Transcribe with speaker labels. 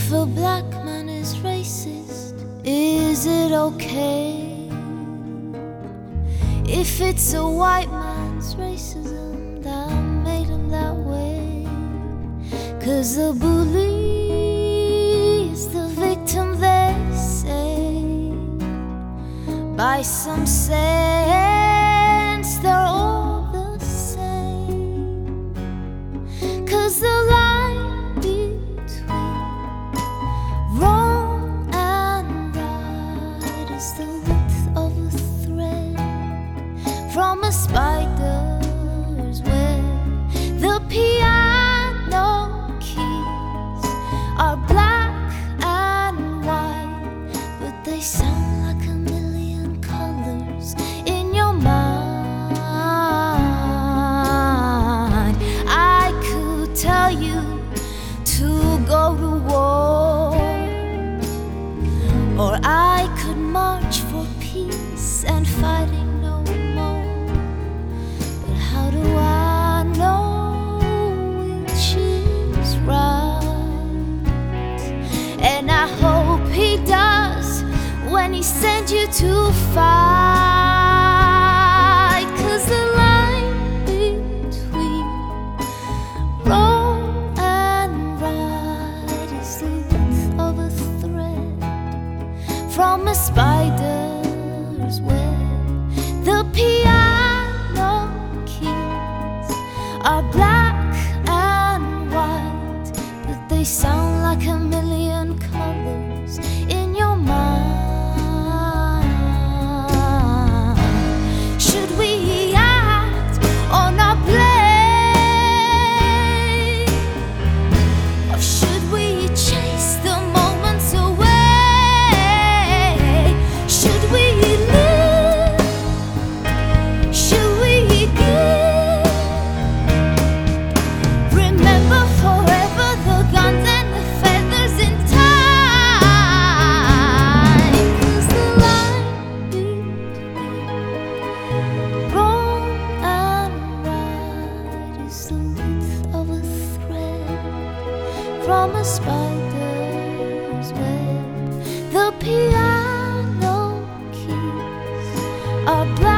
Speaker 1: If a black man is racist, is it okay? If it's a white man's racism that made him that way, cause the bully is the victim, they say. By some sense, from a spider's when he sends you to fight. Cause the line between wrong and right is the width of a thread from a spider's web. The piano keys are black and white, but they sound like a million spider's web. The piano keys are black.